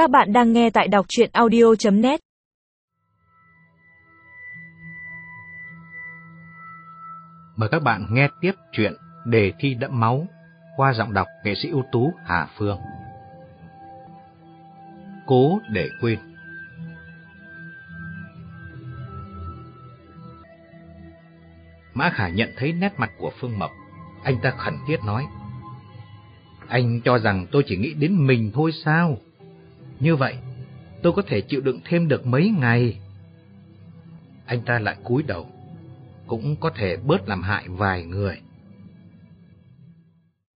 Các bạn đang nghe tại đọc chuyện audio.net Mời các bạn nghe tiếp chuyện Đề thi đẫm máu qua giọng đọc nghệ sĩ ưu tú Hà Phương. Cố để quên Mã Khải nhận thấy nét mặt của Phương Mộc, anh ta khẩn thiết nói. Anh cho rằng tôi chỉ nghĩ đến mình thôi sao? Như vậy, tôi có thể chịu đựng thêm được mấy ngày. Anh ta lại cúi đầu, cũng có thể bớt làm hại vài người.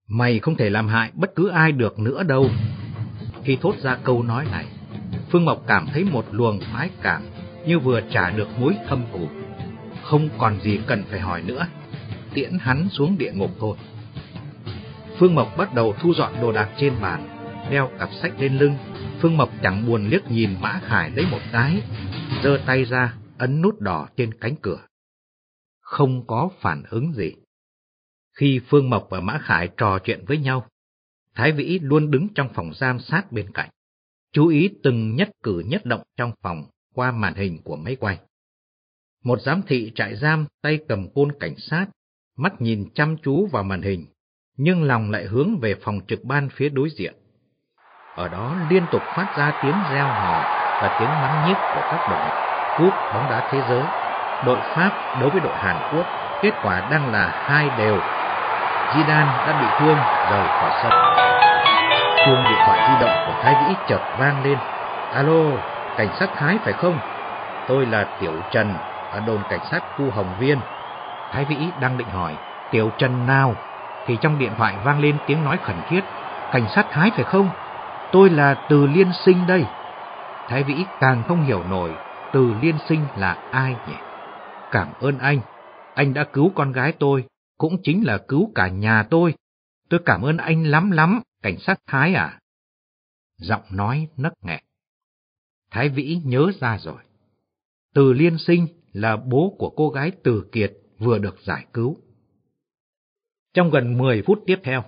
Mày không thể làm hại bất cứ ai được nữa đâu. Khi thốt ra câu nói này, Phương Mộc cảm thấy một luồng khoái cảm như vừa trả được mối thâm thù. Không còn gì cần phải hỏi nữa, tiễn hắn xuống địa ngục thôi. Phương Mộc bắt đầu thu dọn đồ đạc trên bàn, đeo cặp sách lên lưng. Phương Mộc chẳng buồn liếc nhìn Mã Khải lấy một cái, giơ tay ra, ấn nút đỏ trên cánh cửa. Không có phản ứng gì. Khi Phương Mộc và Mã Khải trò chuyện với nhau, Thái Vĩ luôn đứng trong phòng giam sát bên cạnh, chú ý từng nhất cử nhất động trong phòng qua màn hình của máy quay. Một giám thị trại giam tay cầm côn cảnh sát, mắt nhìn chăm chú vào màn hình, nhưng lòng lại hướng về phòng trực ban phía đối diện. Ở đó liên tục phát ra tiếng reo hò và tiếng mắng nhiếc của các đội cúp bóng đá thế giới. Đội Pháp đối với đội Hàn Quốc, kết quả đang là hai đều. Zidane đã bị thương rời khỏi sân. Chuông điện thoại di động của Thái Vĩ chợt vang lên. Alo, cảnh sát Thái phải không? Tôi là Tiểu Trần ở đồn cảnh sát khu Hồng Viên. Thái Vĩ đang định hỏi, Tiểu Trần nào? thì trong điện thoại vang lên tiếng nói khẩn thiết. Cảnh sát Thái phải không? Tôi là Từ Liên Sinh đây. Thái Vĩ càng không hiểu nổi Từ Liên Sinh là ai nhỉ? Cảm ơn anh. Anh đã cứu con gái tôi, cũng chính là cứu cả nhà tôi. Tôi cảm ơn anh lắm lắm, cảnh sát Thái à? Giọng nói nấc nghẹn. Thái Vĩ nhớ ra rồi. Từ Liên Sinh là bố của cô gái Từ Kiệt vừa được giải cứu. Trong gần 10 phút tiếp theo,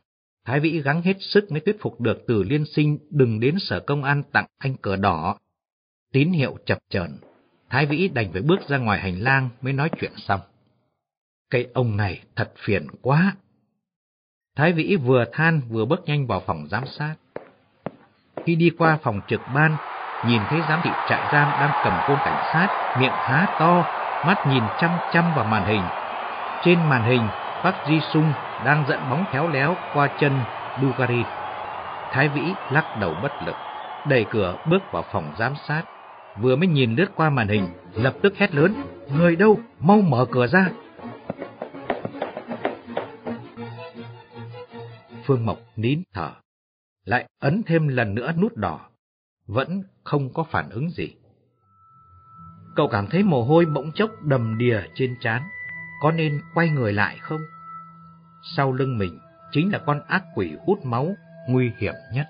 Thái Vĩ gắng hết sức mới thuyết phục được từ liên sinh đừng đến sở công an tặng anh cờ đỏ. Tín hiệu chập chờn, Thái Vĩ đành phải bước ra ngoài hành lang mới nói chuyện xong. Cái ông này thật phiền quá. Thái Vĩ vừa than vừa bước nhanh vào phòng giám sát. Khi đi qua phòng trực ban, nhìn thấy giám thị trại giam đang cầm côn cảnh sát, miệng há to, mắt nhìn chăm chăm vào màn hình. Trên màn hình Park Ji Sung đang dẫn bóng khéo léo qua chân Dugari. Thái Vĩ lắc đầu bất lực, đẩy cửa bước vào phòng giám sát. Vừa mới nhìn lướt qua màn hình, lập tức hét lớn, người đâu, mau mở cửa ra. Phương Mộc nín thở, lại ấn thêm lần nữa nút đỏ, vẫn không có phản ứng gì. Cậu cảm thấy mồ hôi bỗng chốc đầm đìa trên trán, có nên quay người lại không? sau lưng mình chính là con ác quỷ hút máu nguy hiểm nhất.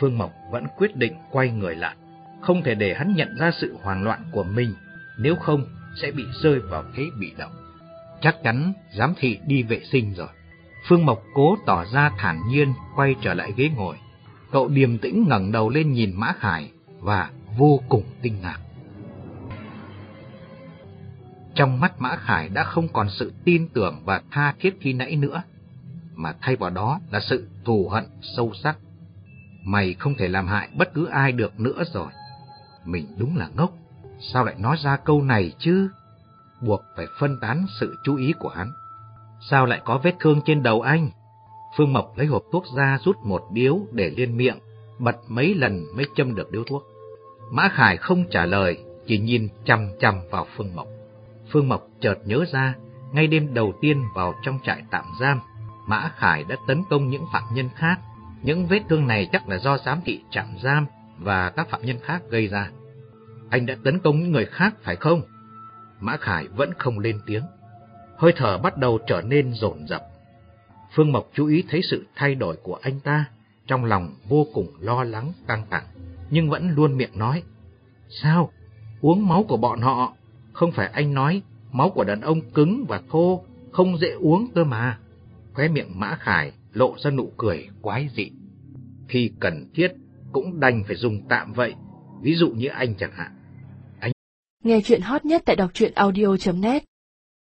Phương Mộc vẫn quyết định quay người lại, không thể để hắn nhận ra sự hoang loạn của mình, nếu không sẽ bị rơi vào thế bị động. Chắc chắn giám thị đi vệ sinh rồi. Phương Mộc cố tỏ ra thản nhiên quay trở lại ghế ngồi. Cậu điềm tĩnh ngẩng đầu lên nhìn Mã Khải và vô cùng kinh ngạc. Trong mắt Mã Khải đã không còn sự tin tưởng và tha thiết khi nãy nữa, mà thay vào đó là sự thù hận sâu sắc. Mày không thể làm hại bất cứ ai được nữa rồi. Mình đúng là ngốc, sao lại nói ra câu này chứ? Buộc phải phân tán sự chú ý của hắn. Sao lại có vết thương trên đầu anh? Phương Mộc lấy hộp thuốc ra rút một điếu để lên miệng, bật mấy lần mới châm được điếu thuốc. Mã Khải không trả lời, chỉ nhìn chăm chăm vào Phương Mộc. Phương Mộc chợt nhớ ra, ngay đêm đầu tiên vào trong trại tạm giam, Mã Khải đã tấn công những phạm nhân khác. Những vết thương này chắc là do giám thị trạm giam và các phạm nhân khác gây ra. Anh đã tấn công những người khác phải không? Mã Khải vẫn không lên tiếng. Hơi thở bắt đầu trở nên rồn rập. Phương Mộc chú ý thấy sự thay đổi của anh ta, trong lòng vô cùng lo lắng, căng thẳng, nhưng vẫn luôn miệng nói. Sao? Uống máu của bọn họ không phải anh nói máu của đàn ông cứng và thô, không dễ uống cơ mà. Khóe miệng Mã Khải lộ ra nụ cười quái dị. Khi cần thiết, cũng đành phải dùng tạm vậy, ví dụ như anh chẳng hạn. anh Nghe chuyện hot nhất tại đọc truyện audio.net